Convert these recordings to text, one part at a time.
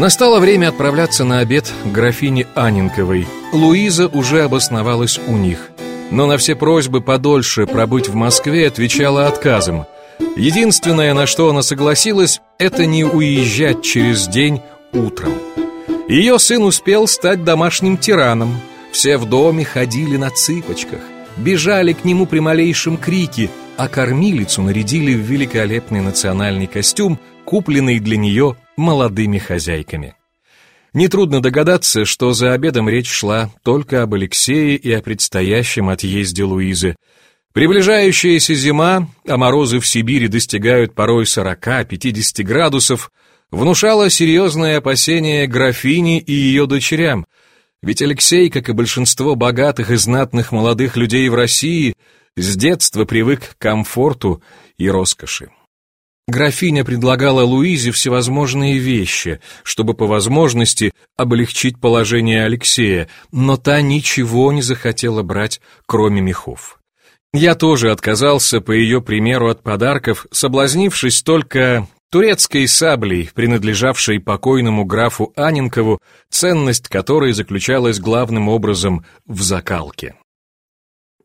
Настало время отправляться на обед к графине Анинковой. Луиза уже обосновалась у них. Но на все просьбы подольше пробыть в Москве отвечала отказом. Единственное, на что она согласилась, это не уезжать через день утром. Ее сын успел стать домашним тираном. Все в доме ходили на цыпочках, бежали к нему при малейшем крике, а кормилицу нарядили в великолепный национальный костюм, купленный для нее молодыми хозяйками. Нетрудно догадаться, что за обедом речь шла только об Алексее и о предстоящем отъезде Луизы. Приближающаяся зима, а морозы в Сибири достигают порой 40-50 градусов, внушала серьезное опасение графини и ее дочерям, ведь Алексей, как и большинство богатых и знатных молодых людей в России, с детства привык к комфорту и роскоши. Графиня предлагала Луизе всевозможные вещи, чтобы по возможности облегчить положение Алексея, но та ничего не захотела брать, кроме мехов. Я тоже отказался, по ее примеру, от подарков, соблазнившись только турецкой саблей, принадлежавшей покойному графу Анинкову, ценность которой заключалась главным образом в закалке.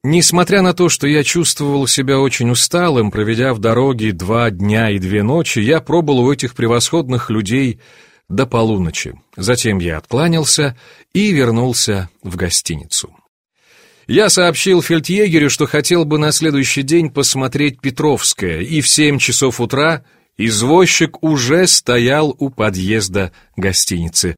Несмотря на то, что я чувствовал себя очень усталым, проведя в дороге два дня и две ночи, я пробыл у этих превосходных людей до полуночи. Затем я откланялся и вернулся в гостиницу. Я сообщил фельдъегерю, что хотел бы на следующий день посмотреть Петровское, и в семь часов утра извозчик уже стоял у подъезда гостиницы.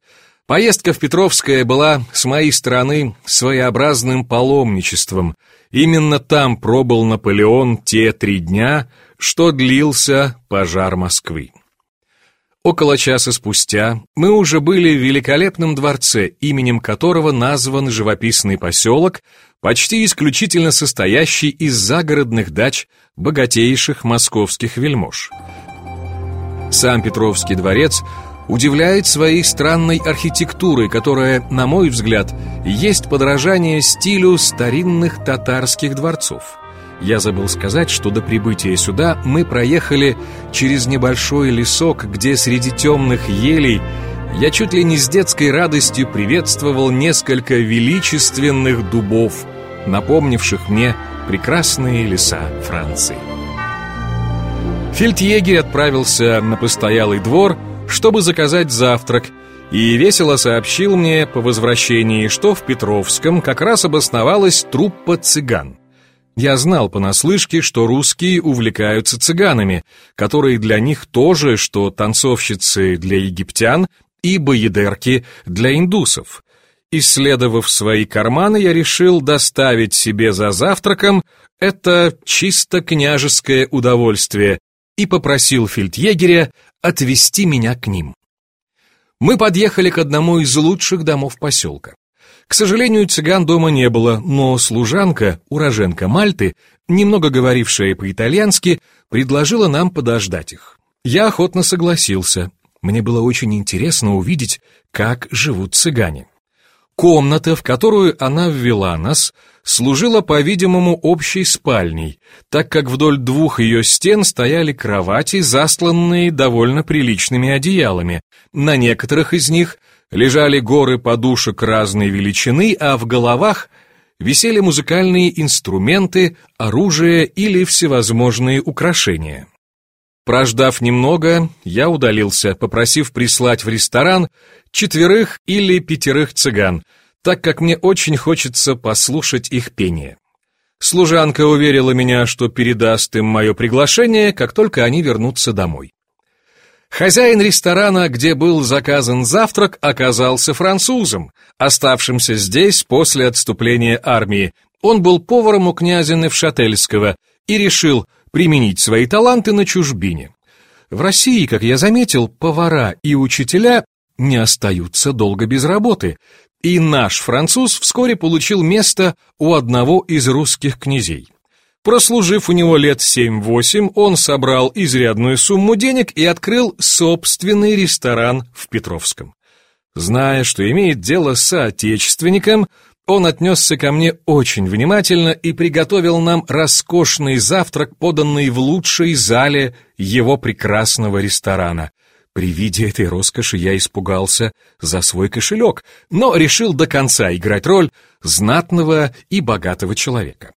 Поездка в Петровское была, с моей стороны, своеобразным паломничеством — Именно там пробыл Наполеон те три дня, что длился пожар Москвы. Около часа спустя мы уже были в великолепном дворце, именем которого назван живописный поселок, почти исключительно состоящий из загородных дач богатейших московских вельмож. Сам Петровский дворец удивляет своей странной архитектурой, которая, на мой взгляд, есть подражание стилю старинных татарских дворцов. Я забыл сказать, что до прибытия сюда мы проехали через небольшой лесок, где среди темных елей я чуть ли не с детской радостью приветствовал несколько величественных дубов, напомнивших мне прекрасные леса Франции. Фельдъегерь отправился на постоялый двор – чтобы заказать завтрак, и весело сообщил мне по возвращении, что в Петровском как раз обосновалась труппа цыган. Я знал понаслышке, что русские увлекаются цыганами, которые для них тоже, что танцовщицы для египтян и боедерки для индусов. Исследовав свои карманы, я решил доставить себе за завтраком это чисто княжеское удовольствие и попросил фельдъегеря отвезти меня к ним. Мы подъехали к одному из лучших домов поселка. К сожалению, цыган дома не было, но служанка, уроженка Мальты, немного говорившая по-итальянски, предложила нам подождать их. Я охотно согласился. Мне было очень интересно увидеть, как живут цыгане. Комната, в которую она ввела нас, служила, по-видимому, общей спальней, так как вдоль двух ее стен стояли кровати, засланные довольно приличными одеялами. На некоторых из них лежали горы подушек разной величины, а в головах висели музыкальные инструменты, оружие или всевозможные украшения. Прождав немного, я удалился, попросив прислать в ресторан четверых или пятерых цыган, так как мне очень хочется послушать их пение. Служанка уверила меня, что передаст им мое приглашение, как только они вернутся домой. Хозяин ресторана, где был заказан завтрак, оказался французом, оставшимся здесь после отступления армии. Он был поваром у князя Невшательского и решил применить свои таланты на чужбине. В России, как я заметил, повара и учителя не остаются долго без работы, и наш француз вскоре получил место у одного из русских князей. Прослужив у него лет 7-8, он собрал изрядную сумму денег и открыл собственный ресторан в Петровском. Зная, что имеет дело с соотечественником, он отнесся ко мне очень внимательно и приготовил нам роскошный завтрак, поданный в лучшей зале его прекрасного ресторана. При виде этой роскоши я испугался за свой кошелек, но решил до конца играть роль знатного и богатого человека.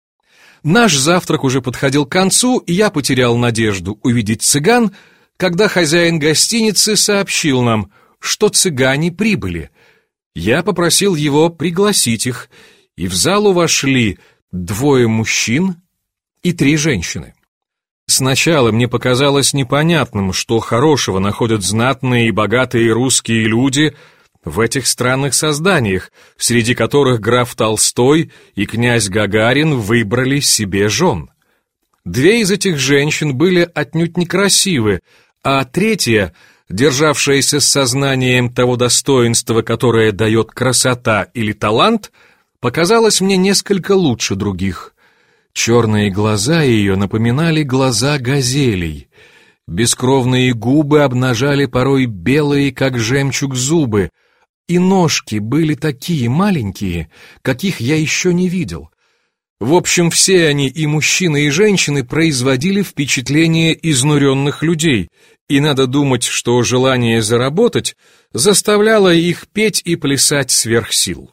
Наш завтрак уже подходил к концу, и я потерял надежду увидеть цыган, когда хозяин гостиницы сообщил нам, что цыгане прибыли. Я попросил его пригласить их, и в залу вошли двое мужчин и три женщины. Сначала мне показалось непонятным, что хорошего находят знатные и богатые русские люди в этих странных созданиях, среди которых граф Толстой и князь Гагарин выбрали себе жен. Две из этих женщин были отнюдь некрасивы, а третья, державшаяся с сознанием того достоинства, которое дает красота или талант, показалась мне несколько лучше других — Черные глаза ее напоминали глаза газелей. Бескровные губы обнажали порой белые, как жемчуг, зубы, и ножки были такие маленькие, каких я еще не видел. В общем, все они, и мужчины, и женщины, производили впечатление изнуренных людей, и надо думать, что желание заработать заставляло их петь и плясать сверх сил.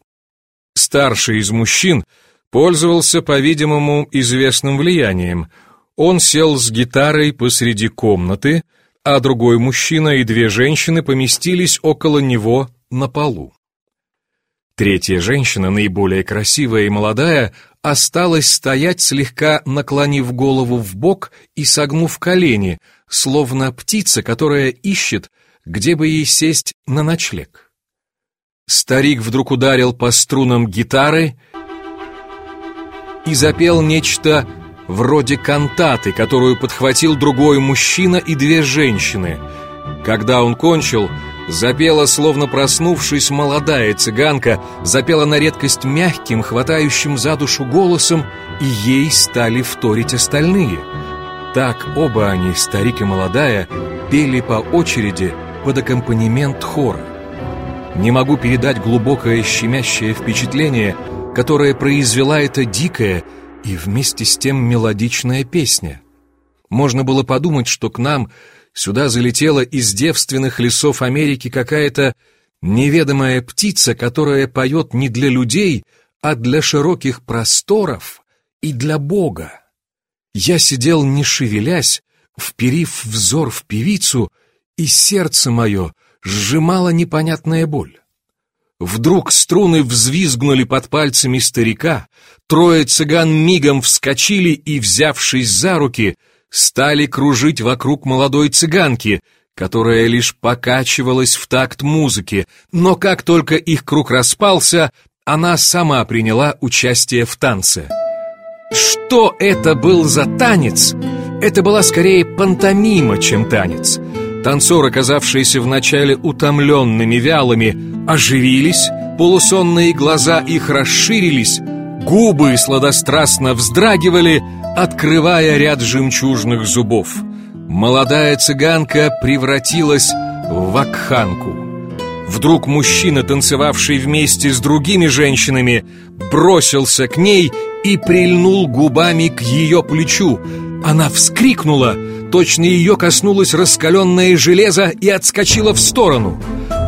Старший из мужчин — пользовался, по-видимому, известным влиянием. Он сел с гитарой посреди комнаты, а другой мужчина и две женщины поместились около него на полу. Третья женщина, наиболее красивая и молодая, осталась стоять, слегка наклонив голову в бок и согнув колени, словно птица, которая ищет, где бы ей сесть на ночлег. Старик вдруг ударил по струнам гитары и запел нечто вроде кантаты, которую подхватил другой мужчина и две женщины. Когда он кончил, запела, словно проснувшись, молодая цыганка, запела на редкость мягким, хватающим за душу голосом, и ей стали вторить остальные. Так оба они, старик и молодая, пели по очереди под аккомпанемент хора. Не могу передать глубокое щемящее впечатление – которое произвела эта дикая и вместе с тем мелодичная песня. Можно было подумать, что к нам сюда залетела из девственных лесов Америки какая-то неведомая птица, которая поет не для людей, а для широких просторов и для Бога. Я сидел не шевелясь, вперив взор в певицу, и сердце мое сжимала непонятная боль. Вдруг струны взвизгнули под пальцами старика, трое цыган мигом вскочили и, взявшись за руки, стали кружить вокруг молодой цыганки, которая лишь покачивалась в такт музыки, но как только их круг распался, она сама приняла участие в танце. Что это был за танец? Это была скорее пантомима, чем танец. Танцоры, оказавшиеся вначале утомленными, вялыми, оживились, полусонные глаза их расширились, губы сладострастно вздрагивали, открывая ряд жемчужных зубов. Молодая цыганка превратилась в вакханку. Вдруг мужчина, танцевавший вместе с другими женщинами, бросился к ней и прильнул губами к ее плечу. Она вскрикнула, точно ее коснулось раскаленное железо и отскочила в сторону.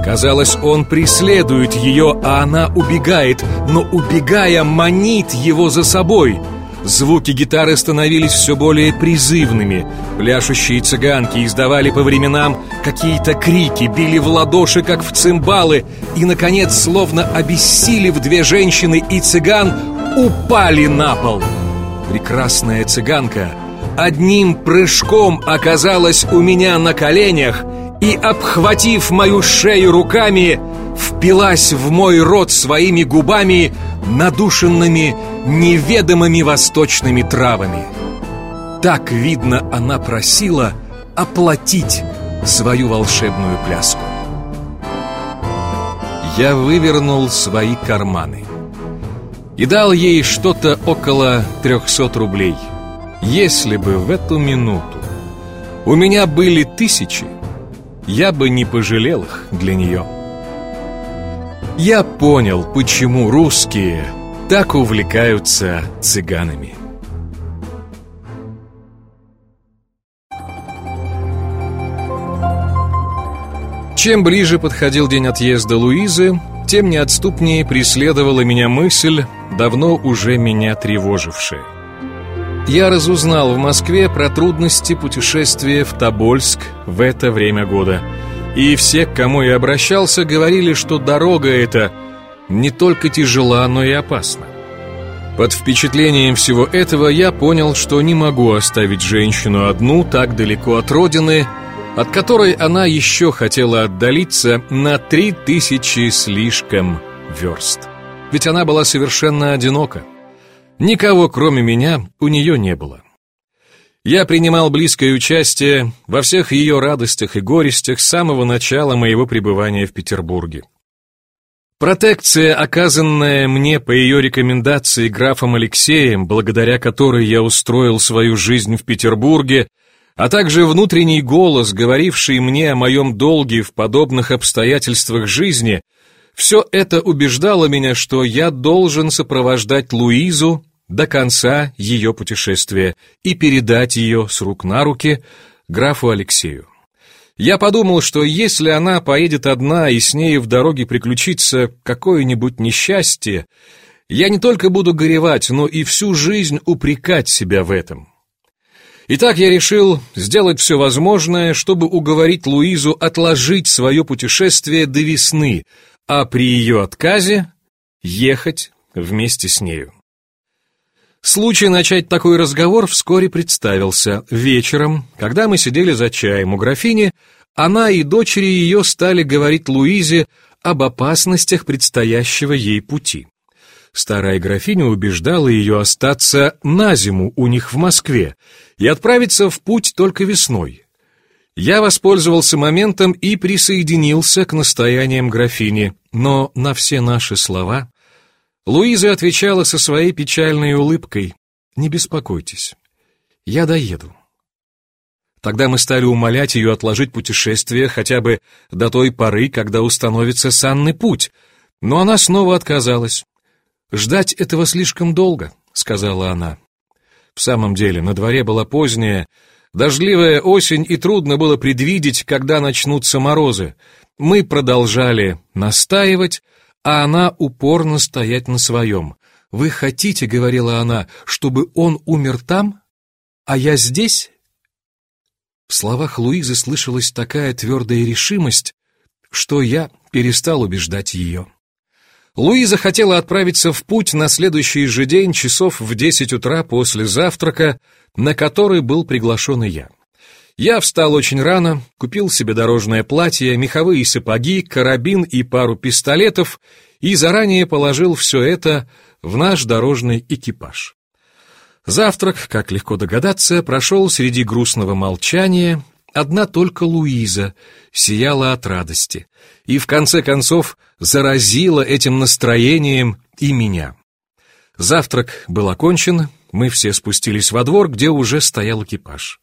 Казалось, он преследует ее, а она убегает, но убегая, манит его за собой. Звуки гитары становились все более призывными. Пляшущие цыганки издавали по временам какие-то крики, били в ладоши, как в цимбалы, и, наконец, словно обессилев две женщины и цыган, упали на пол. Прекрасная цыганка одним прыжком оказалась у меня на коленях и, обхватив мою шею руками, впилась в мой рот своими губами, надушенными неведомыми восточными травами. Так, видно, она просила оплатить свою волшебную пляску. Я вывернул свои карманы и дал ей что-то около трехсот рублей. Если бы в эту минуту у меня были тысячи, я бы не пожалел их для нее. Я понял, почему русские так увлекаются цыганами. Чем ближе подходил день отъезда Луизы, тем неотступнее преследовала меня мысль, давно уже меня тревожившая. Я разузнал в Москве про трудности путешествия в Тобольск в это время года. И все, к кому я обращался, говорили, что дорога эта не только тяжела, но и опасна. Под впечатлением всего этого я понял, что не могу оставить женщину одну так далеко от родины, от которой она еще хотела отдалиться на три тысячи слишком верст. Ведь она была совершенно одинока. Никого, кроме меня, у нее не было. Я принимал близкое участие во всех ее радостях и горестях с самого начала моего пребывания в Петербурге. Протекция, оказанная мне по ее рекомендации графом Алексеем, благодаря которой я устроил свою жизнь в Петербурге, а также внутренний голос, говоривший мне о моем долге в подобных обстоятельствах жизни, все это убеждало меня, что я должен сопровождать Луизу до конца ее путешествия и передать ее с рук на руки графу Алексею. Я подумал, что если она поедет одна и с ней в дороге приключится какое-нибудь несчастье, я не только буду горевать, но и всю жизнь упрекать себя в этом. Итак, я решил сделать все возможное, чтобы уговорить Луизу отложить свое путешествие до весны, а при ее отказе ехать вместе с нею. Случай начать такой разговор вскоре представился. Вечером, когда мы сидели за чаем у графини, она и дочери ее стали говорить Луизе об опасностях предстоящего ей пути. Старая графиня убеждала ее остаться на зиму у них в Москве и отправиться в путь только весной. Я воспользовался моментом и присоединился к настояниям графини, но на все наши слова Луиза отвечала со своей печальной улыбкой. «Не беспокойтесь, я доеду». Тогда мы стали умолять ее отложить путешествие хотя бы до той поры, когда установится санный путь, но она снова отказалась. «Ждать этого слишком долго», — сказала она. В самом деле, на дворе была поздняя, дождливая осень, и трудно было предвидеть, когда начнутся морозы. Мы продолжали настаивать, а она упорно стоять на своем. «Вы хотите, — говорила она, — чтобы он умер там, а я здесь?» В словах Луизы слышалась такая твердая решимость, что я перестал убеждать ее. Луиза хотела отправиться в путь на следующий же день часов в десять утра после завтрака, на который был приглашен и я. Я встал очень рано, купил себе дорожное платье, меховые сапоги, карабин и пару пистолетов и заранее положил все это в наш дорожный экипаж. Завтрак, как легко догадаться, прошел среди грустного молчания, одна только Луиза сияла от радости и в конце концов заразила этим настроением и меня. Завтрак был окончен, мы все спустились во двор, где уже стоял экипаж.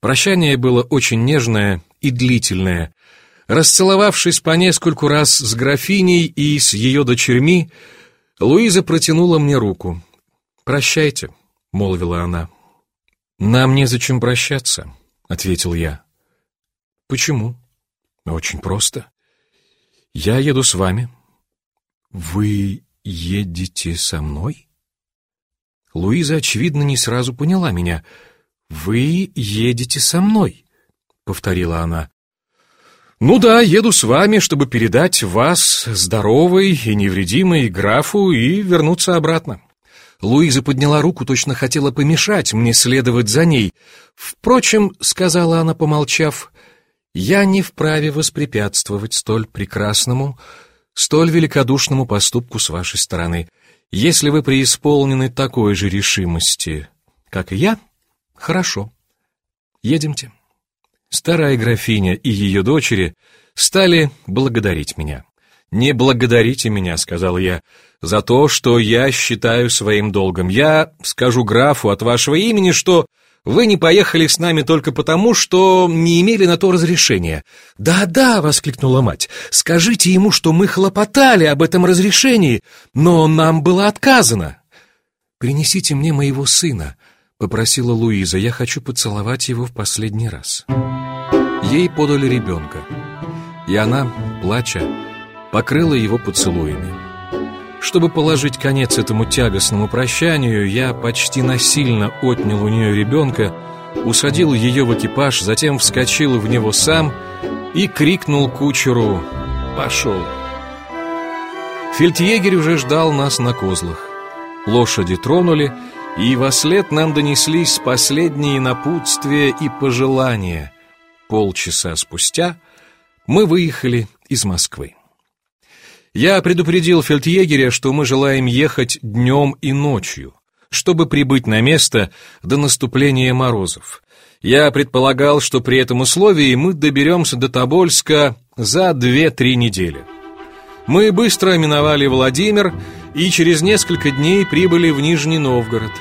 Прощание было очень нежное и длительное. Расцеловавшись по нескольку раз с графиней и с ее дочерьми, Луиза протянула мне руку. «Прощайте», — молвила она. «Нам незачем прощаться», — ответил я. «Почему?» «Очень просто. Я еду с вами». «Вы едете со мной?» Луиза, очевидно, не сразу поняла меня — «Вы едете со мной», — повторила она. «Ну да, еду с вами, чтобы передать вас, здоровой и невредимой, графу и вернуться обратно». Луиза подняла руку, точно хотела помешать мне следовать за ней. «Впрочем», — сказала она, помолчав, — «я не вправе воспрепятствовать столь прекрасному, столь великодушному поступку с вашей стороны. Если вы преисполнены такой же решимости, как и я, Хорошо. Едемте. Старая графиня и ее дочери стали благодарить меня. «Не благодарите меня», — сказал я, — «за то, что я считаю своим долгом. Я скажу графу от вашего имени, что вы не поехали с нами только потому, что не имели на то разрешения». «Да-да», — воскликнула мать, — «скажите ему, что мы хлопотали об этом разрешении, но нам было отказано». «Принесите мне моего сына», — попросила Луиза. «Я хочу поцеловать его в последний раз». Ей подали ребенка. и она, плача, покрыла его поцелуями. Чтобы положить конец этому тягостному прощанию, я почти насильно отнял у нее ребенка, усадил ее в экипаж, затем вскочил в него сам и крикнул кучеру «Пошел!». Фельдъегерь уже ждал нас на козлах. Лошади тронули, и во след нам донеслись последние напутствия и пожелания. Полчаса спустя мы выехали из Москвы. Я предупредил фельдъегеря, что мы желаем ехать днем и ночью, чтобы прибыть на место до наступления морозов. Я предполагал, что при этом условии мы доберемся до Тобольска за 2-3 недели. Мы быстро миновали Владимир и через несколько дней прибыли в Нижний Новгород.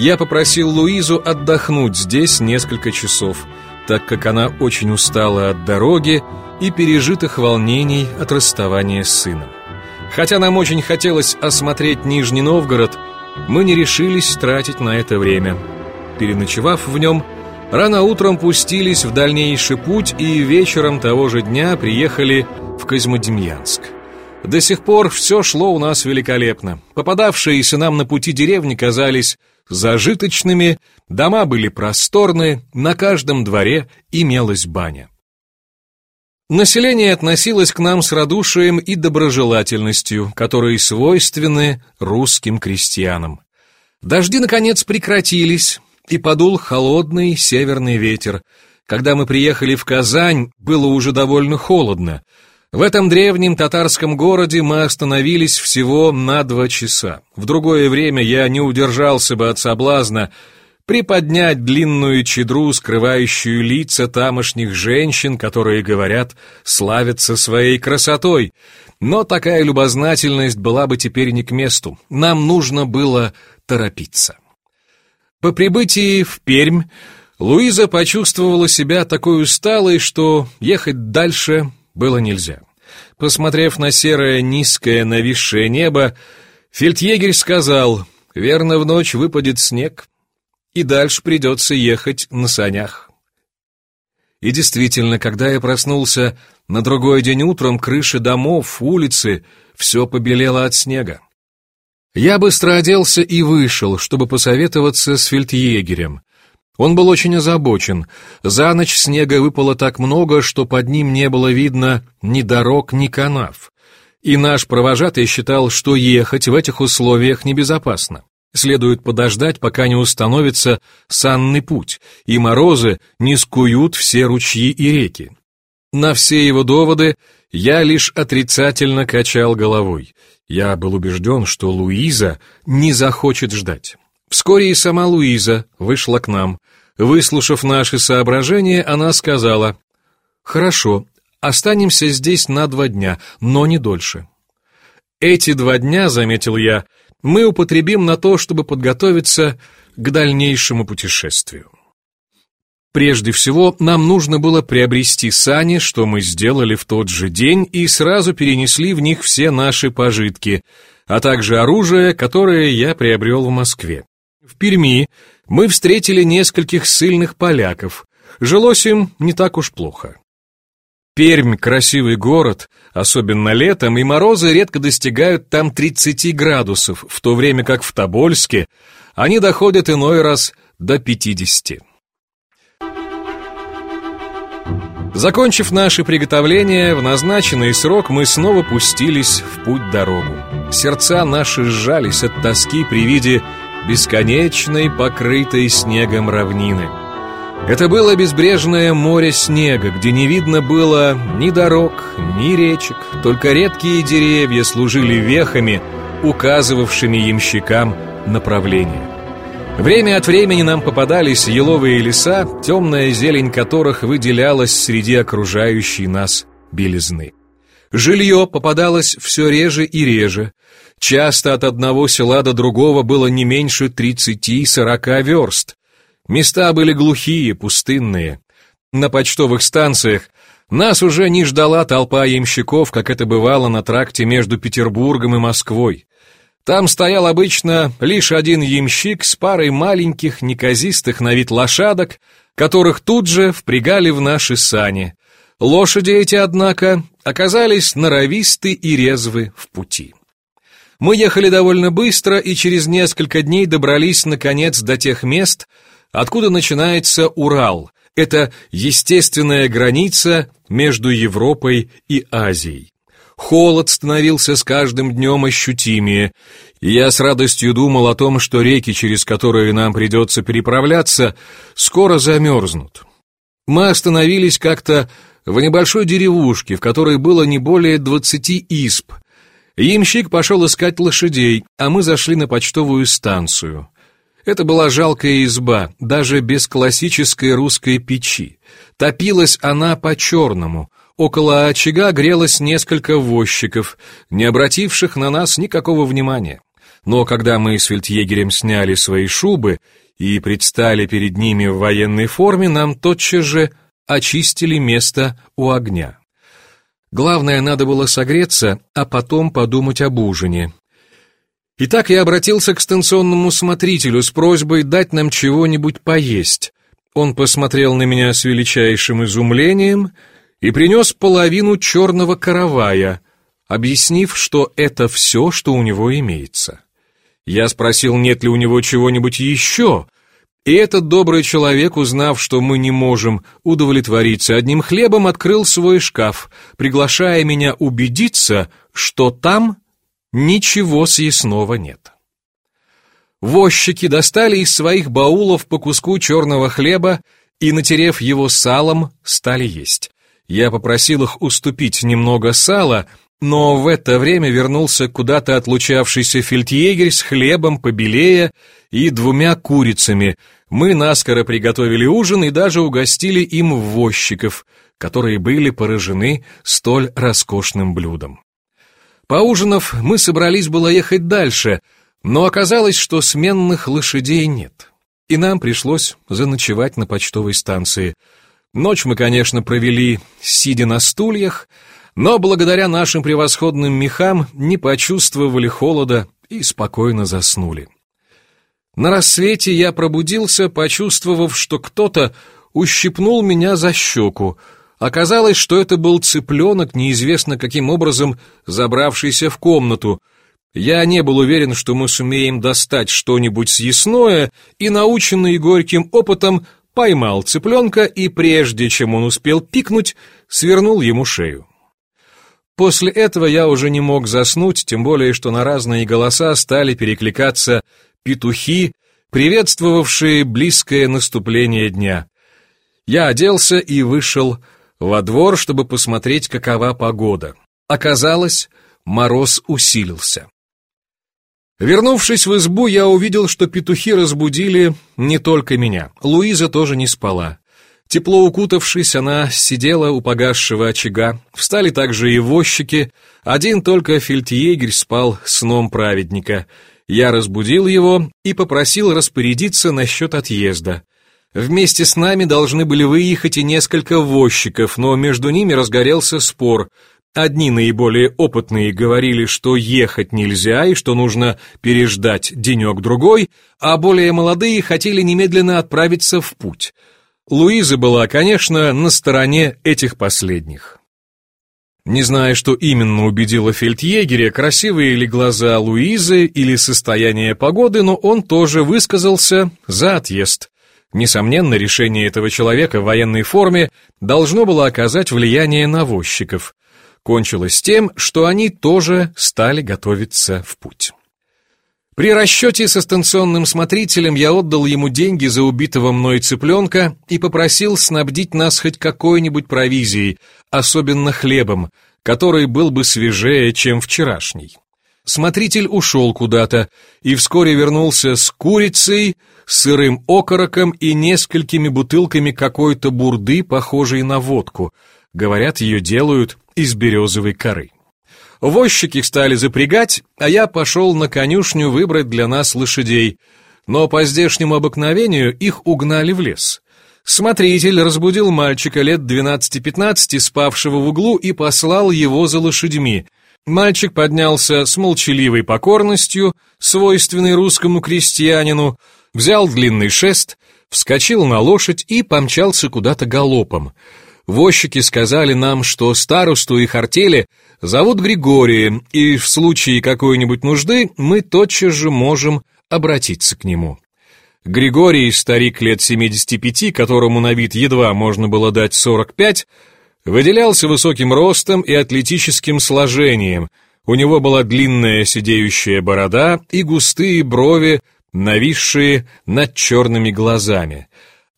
Я попросил Луизу отдохнуть здесь несколько часов, так как она очень устала от дороги и пережитых волнений от расставания с сыном. Хотя нам очень хотелось осмотреть Нижний Новгород, мы не решились тратить на это время. Переночевав в нем, рано утром пустились в дальнейший путь и вечером того же дня приехали в Козьмодемьянск. До сих пор все шло у нас великолепно. Попадавшиеся нам на пути деревни казались зажиточными, дома были просторны, на каждом дворе имелась баня. Население относилось к нам с радушием и доброжелательностью, которые свойственны русским крестьянам. Дожди, наконец, прекратились, и подул холодный северный ветер. Когда мы приехали в Казань, было уже довольно холодно. В этом древнем татарском городе мы остановились всего на два часа. В другое время я не удержался бы от соблазна приподнять длинную чедру, скрывающую лица тамошних женщин, которые, говорят, славятся своей красотой. Но такая любознательность была бы теперь не к месту. Нам нужно было торопиться. По прибытии в Пермь Луиза почувствовала себя такой усталой, что ехать дальше было нельзя. Посмотрев на серое низкое нависшее небо, фельдъегерь сказал, «Верно, в ночь выпадет снег, и дальше придется ехать на санях. И действительно, когда я проснулся на другой день утром, крыши домов, улицы, все побелело от снега. Я быстро оделся и вышел, чтобы посоветоваться с фельдъегерем. Он был очень озабочен. За ночь снега выпало так много, что под ним не было видно ни дорог, ни канав. И наш провожатый считал, что ехать в этих условиях небезопасно. Следует подождать, пока не установится санный путь, и морозы не скуют все ручьи и реки. На все его доводы я лишь отрицательно качал головой. Я был убежден, что Луиза не захочет ждать. Вскоре и сама Луиза вышла к нам. Выслушав наши соображения, она сказала, «Хорошо, останемся здесь на два дня, но не дольше». Эти два дня, заметил я, — мы употребим на то, чтобы подготовиться к дальнейшему путешествию. Прежде всего, нам нужно было приобрести сани, что мы сделали в тот же день и сразу перенесли в них все наши пожитки, а также оружие, которое я приобрел в Москве. В Перми мы встретили нескольких сильных поляков. Жилось им не так уж плохо. Пермь – красивый город, особенно летом, и морозы редко достигают там 30 градусов, в то время как в Тобольске они доходят иной раз до 50. Закончив наши приготовления, в назначенный срок мы снова пустились в путь-дорогу. Сердца наши сжались от тоски при виде бесконечной, покрытой снегом равнины – это было безбрежное море снега, где не видно было ни дорог, ни речек, только редкие деревья служили вехами, указывавшими ямщикам направление. Время от времени нам попадались еловые леса, темная зелень которых выделялась среди окружающей нас белизны. Жилье попадалось все реже и реже. Часто от одного села до другого было не меньше 30-40 верст, Места были глухие, пустынные. На почтовых станциях нас уже не ждала толпа ямщиков, как это бывало на тракте между Петербургом и Москвой. Там стоял обычно лишь один ямщик с парой маленьких, неказистых на вид лошадок, которых тут же впрягали в наши сани. Лошади эти, однако, оказались норовисты и резвы в пути. Мы ехали довольно быстро и через несколько дней добрались, наконец, до тех мест, откуда начинается Урал. Это естественная граница между Европой и Азией. Холод становился с каждым днем ощутимее, и я с радостью думал о том, что реки, через которые нам придется переправляться, скоро замерзнут. Мы остановились как-то в небольшой деревушке, в которой было не более двадцати исп, Ямщик пошел искать лошадей, а мы зашли на почтовую станцию. Это была жалкая изба, даже без классической русской печи. Топилась она по-черному. Около очага грелось несколько возчиков, не обративших на нас никакого внимания. Но когда мы с фельдъегерем сняли свои шубы и предстали перед ними в военной форме, нам тотчас же очистили место у огня. Главное, надо было согреться, а потом подумать об ужине. Итак, я обратился к станционному смотрителю с просьбой дать нам чего-нибудь поесть. Он посмотрел на меня с величайшим изумлением и принес половину черного каравая, объяснив, что это все, что у него имеется. Я спросил, нет ли у него чего-нибудь еще, и этот добрый человек, узнав, что мы не можем удовлетвориться одним хлебом, открыл свой шкаф, приглашая меня убедиться, что там ничего съестного нет. Возчики достали из своих баулов по куску черного хлеба и, натерев его салом, стали есть. Я попросил их уступить немного сала, но в это время вернулся куда-то отлучавшийся фельдъегерь с хлебом побелее и двумя курицами. Мы наскоро приготовили ужин и даже угостили им возчиков, которые были поражены столь роскошным блюдом. Поужинав, мы собрались было ехать дальше, но оказалось, что сменных лошадей нет, и нам пришлось заночевать на почтовой станции. Ночь мы, конечно, провели, сидя на стульях, но благодаря нашим превосходным мехам не почувствовали холода и спокойно заснули. На рассвете я пробудился, почувствовав, что кто-то ущипнул меня за щеку. Оказалось, что это был цыпленок, неизвестно каким образом забравшийся в комнату. Я не был уверен, что мы сумеем достать что-нибудь съестное, и, наученный горьким опытом, поймал цыпленка и, прежде чем он успел пикнуть, свернул ему шею. После этого я уже не мог заснуть, тем более, что на разные голоса стали перекликаться петухи, приветствовавшие близкое наступление дня. Я оделся и вышел во двор, чтобы посмотреть, какова погода. Оказалось, мороз усилился. Вернувшись в избу, я увидел, что петухи разбудили не только меня. Луиза тоже не спала. Тепло укутавшись, она сидела у погасшего очага. Встали также и возчики. Один только фельдъегерь спал сном праведника. Я разбудил его и попросил распорядиться насчет отъезда. Вместе с нами должны были выехать и несколько возчиков, но между ними разгорелся спор. Одни наиболее опытные говорили, что ехать нельзя и что нужно переждать денек-другой, а более молодые хотели немедленно отправиться в путь — Луиза была, конечно, на стороне этих последних. Не зная, что именно убедило фельдъегеря, красивые ли глаза Луизы или состояние погоды, но он тоже высказался за отъезд. Несомненно, решение этого человека в военной форме должно было оказать влияние на возчиков. Кончилось тем, что они тоже стали готовиться в путь. При расчете со станционным смотрителем я отдал ему деньги за убитого мной цыпленка и попросил снабдить нас хоть какой-нибудь провизией, особенно хлебом, который был бы свежее, чем вчерашний. Смотритель ушел куда-то и вскоре вернулся с курицей, сырым окороком и несколькими бутылками какой-то бурды, похожей на водку. Говорят, ее делают из березовой коры. Возчики стали запрягать, а я пошел на конюшню выбрать для нас лошадей. Но по здешнему обыкновению их угнали в лес. Смотритель разбудил мальчика лет 12-15, спавшего в углу, и послал его за лошадьми. Мальчик поднялся с молчаливой покорностью, свойственной русскому крестьянину, взял длинный шест, вскочил на лошадь и помчался куда-то галопом. Возчики сказали нам, что старосту их артели зовут Григорием, и в случае какой-нибудь нужды мы тотчас же можем обратиться к нему. Григорий, старик лет 75, которому на вид едва можно было дать 45, выделялся высоким ростом и атлетическим сложением. У него была длинная сидеющая борода и густые брови, нависшие над черными глазами.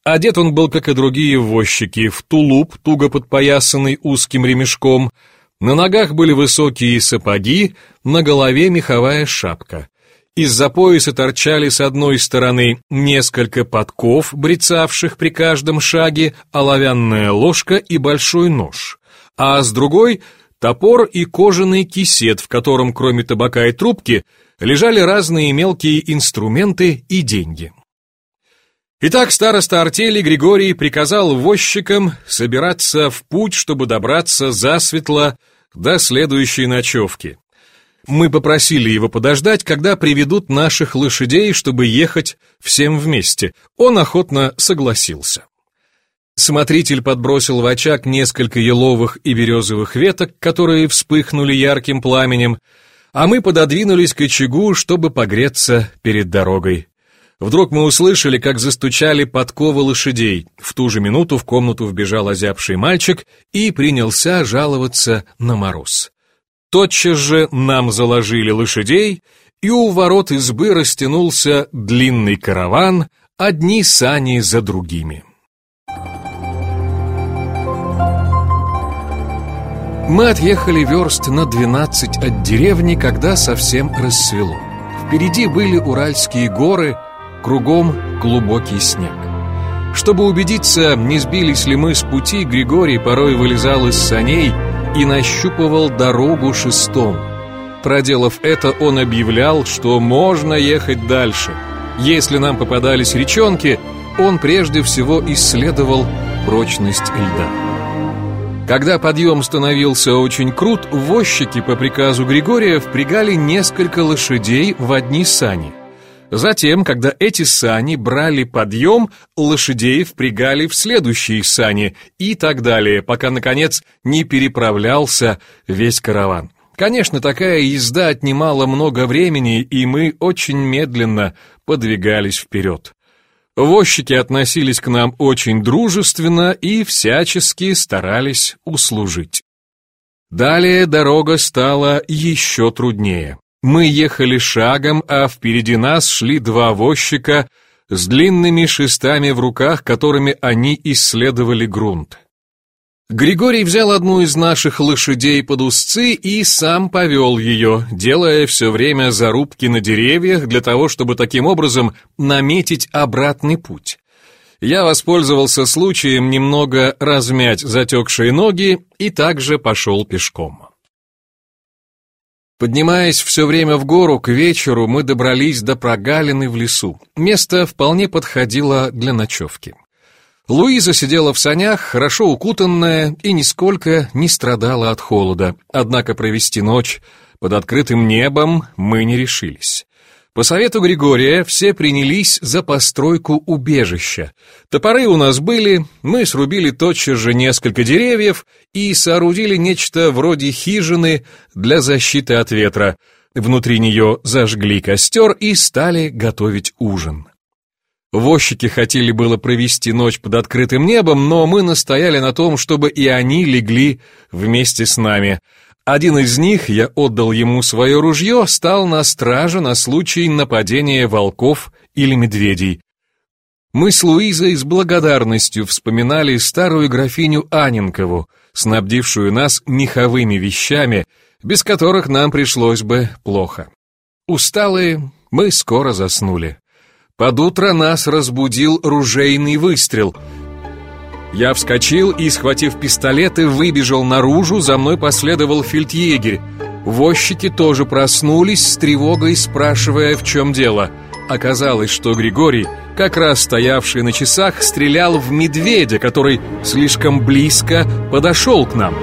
Одет он был, как и другие возчики, в тулуп, туго подпоясанный узким ремешком, на ногах были высокие сапоги, на голове меховая шапка. Из-за пояса торчали с одной стороны несколько подков, брецавших при каждом шаге, оловянная ложка и большой нож, а с другой — топор и кожаный кисет, в котором, кроме табака и трубки, лежали разные мелкие инструменты и деньги. Итак, староста артели Григорий приказал возчикам собираться в путь, чтобы добраться засветло до следующей ночевки. Мы попросили его подождать, когда приведут наших лошадей, чтобы ехать всем вместе. Он охотно согласился. Смотритель подбросил в очаг несколько еловых и березовых веток, которые вспыхнули ярким пламенем, а мы пододвинулись к очагу, чтобы погреться перед дорогой. Вдруг мы услышали, как застучали подковы лошадей. В ту же минуту в комнату вбежал озябший мальчик и принялся жаловаться на мороз. Тотчас же нам заложили лошадей, и у ворот избы растянулся длинный караван, одни сани за другими. Мы отъехали верст на двенадцать от деревни, когда совсем рассвело. Впереди были Уральские горы, кругом глубокий снег. Чтобы убедиться, не сбились ли мы с пути, Григорий порой вылезал из саней и нащупывал дорогу шестом. Проделав это, он объявлял, что можно ехать дальше. Если нам попадались речонки, он прежде всего исследовал прочность льда. Когда подъем становился очень крут, возчики по приказу Григория впрягали несколько лошадей в одни сани – Затем, когда эти сани брали подъем, лошадей впрягали в следующие сани и так далее, пока, наконец, не переправлялся весь караван. Конечно, такая езда отнимала много времени, и мы очень медленно подвигались вперед. Возчики относились к нам очень дружественно и всячески старались услужить. Далее дорога стала еще труднее. Мы ехали шагом, а впереди нас шли два возчика с длинными шестами в руках, которыми они исследовали грунт. Григорий взял одну из наших лошадей под узцы и сам повел ее, делая все время зарубки на деревьях для того, чтобы таким образом наметить обратный путь. Я воспользовался случаем немного размять затекшие ноги и также пошел пешком. Поднимаясь все время в гору, к вечеру мы добрались до прогалины в лесу. Место вполне подходило для ночевки. Луиза сидела в санях, хорошо укутанная и нисколько не страдала от холода. Однако провести ночь под открытым небом мы не решились. По совету Григория все принялись за постройку убежища. Топоры у нас были, мы срубили тотчас же несколько деревьев и соорудили нечто вроде хижины для защиты от ветра. Внутри нее зажгли костер и стали готовить ужин. Возчики хотели было провести ночь под открытым небом, но мы настояли на том, чтобы и они легли вместе с нами. Один из них, я отдал ему свое ружье, стал на страже на случай нападения волков или медведей. Мы с Луизой с благодарностью вспоминали старую графиню Аненкову, снабдившую нас меховыми вещами, без которых нам пришлось бы плохо. Усталые, мы скоро заснули. Под утро нас разбудил ружейный выстрел — я вскочил и, схватив пистолеты, выбежал наружу, за мной последовал фельдъегерь. Возчики тоже проснулись с тревогой, спрашивая, в чем дело. Оказалось, что Григорий, как раз стоявший на часах, стрелял в медведя, который слишком близко подошел к нам.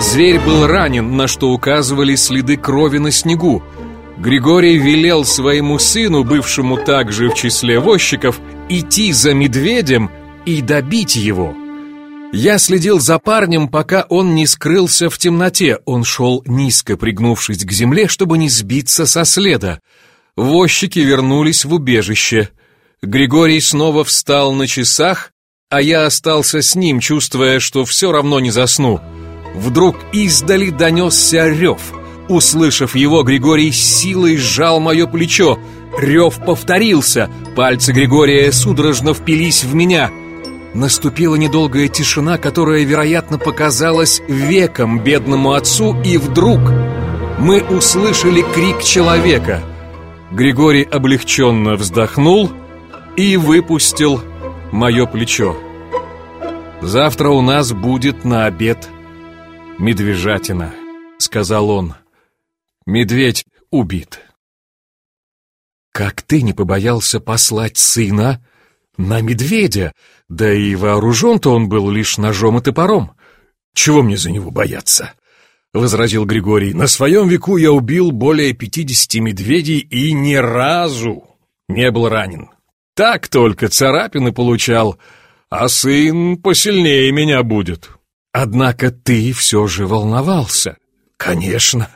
Зверь был ранен, на что указывали следы крови на снегу. Григорий велел своему сыну, бывшему также в числе возчиков, идти за медведем и добить его. Я следил за парнем, пока он не скрылся в темноте. Он шел низко, пригнувшись к земле, чтобы не сбиться со следа. Возчики вернулись в убежище. Григорий снова встал на часах, а я остался с ним, чувствуя, что все равно не засну. Вдруг издали донесся рев. Услышав его, Григорий силой сжал мое плечо. Рев повторился. Пальцы Григория судорожно впились в меня — Наступила недолгая тишина, которая, вероятно, показалась веком бедному отцу, и вдруг мы услышали крик человека. Григорий облегченно вздохнул и выпустил мое плечо. «Завтра у нас будет на обед медвежатина», — сказал он. «Медведь убит». «Как ты не побоялся послать сына на медведя?» Да и вооружен-то он был лишь ножом и топором. Чего мне за него бояться? — возразил Григорий. «На своем веку я убил более пятидесяти медведей и ни разу не был ранен. Так только царапины получал, а сын посильнее меня будет». «Однако ты все же волновался». «Конечно.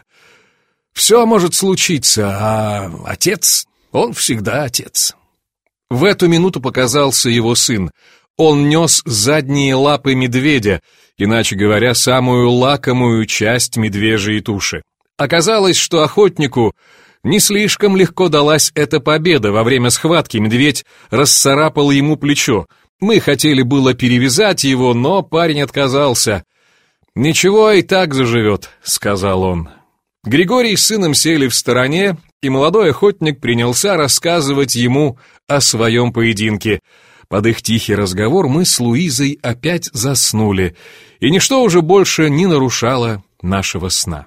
Все может случиться, а отец, он всегда отец». В эту минуту показался его сын. Он нес задние лапы медведя, иначе говоря, самую лакомую часть медвежьей туши. Оказалось, что охотнику не слишком легко далась эта победа. Во время схватки медведь расцарапал ему плечо. Мы хотели было перевязать его, но парень отказался. «Ничего, и так заживет», — сказал он. Григорий с сыном сели в стороне, и молодой охотник принялся рассказывать ему о своем поединке — под их тихий разговор мы с Луизой опять заснули, и ничто уже больше не нарушало нашего сна.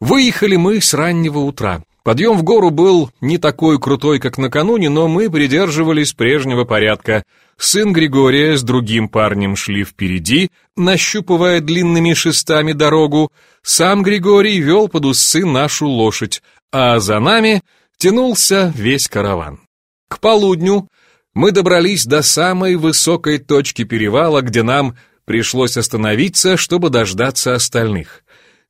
Выехали мы с раннего утра. Подъем в гору был не такой крутой, как накануне, но мы придерживались прежнего порядка. Сын Григория с другим парнем шли впереди, нащупывая длинными шестами дорогу. Сам Григорий вел под усы нашу лошадь, а за нами тянулся весь караван. К полудню мы добрались до самой высокой точки перевала, где нам пришлось остановиться, чтобы дождаться остальных.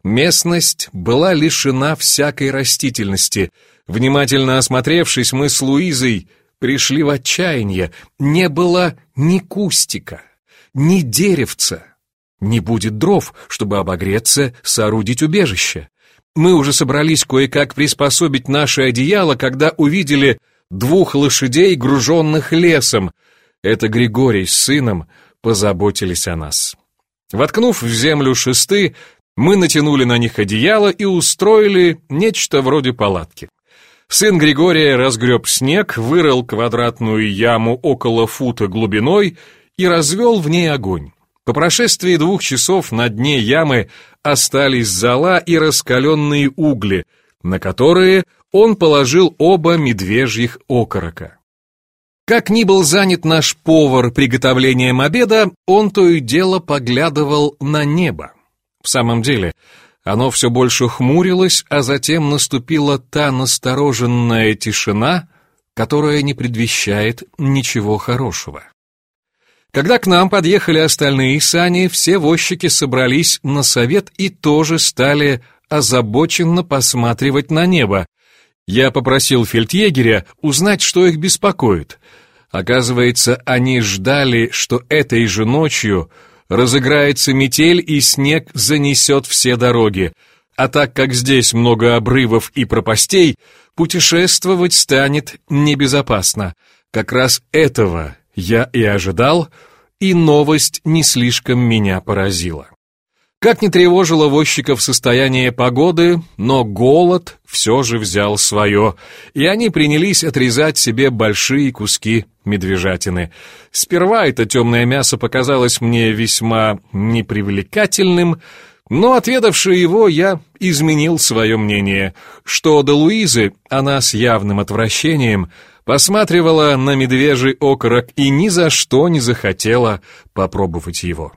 Местность была лишена всякой растительности. Внимательно осмотревшись, мы с Луизой пришли в отчаяние. Не было ни кустика, ни деревца. Не будет дров, чтобы обогреться, соорудить убежище. Мы уже собрались кое-как приспособить наше одеяло, когда увидели двух лошадей, груженных лесом. Это Григорий с сыном позаботились о нас. Воткнув в землю шесты, мы натянули на них одеяло и устроили нечто вроде палатки. Сын Григория разгреб снег, вырыл квадратную яму около фута глубиной и развел в ней огонь. По прошествии двух часов на дне ямы остались зола и раскаленные угли, на которые он положил оба медвежьих окорока. Как ни был занят наш повар приготовлением обеда, он то и дело поглядывал на небо. В самом деле, оно все больше хмурилось, а затем наступила та настороженная тишина, которая не предвещает ничего хорошего. Когда к нам подъехали остальные сани, все возчики собрались на совет и тоже стали озабоченно посматривать на небо, я попросил фельдъегеря узнать, что их беспокоит. Оказывается, они ждали, что этой же ночью разыграется метель и снег занесет все дороги. А так как здесь много обрывов и пропастей, путешествовать станет небезопасно. Как раз этого я и ожидал, и новость не слишком меня поразила. Как не тревожило возчиков состояние погоды, но голод все же взял свое, и они принялись отрезать себе большие куски медвежатины. Сперва это темное мясо показалось мне весьма непривлекательным, но, отведавши его, я изменил свое мнение, что до Луизы она с явным отвращением посматривала на медвежий окорок и ни за что не захотела попробовать его.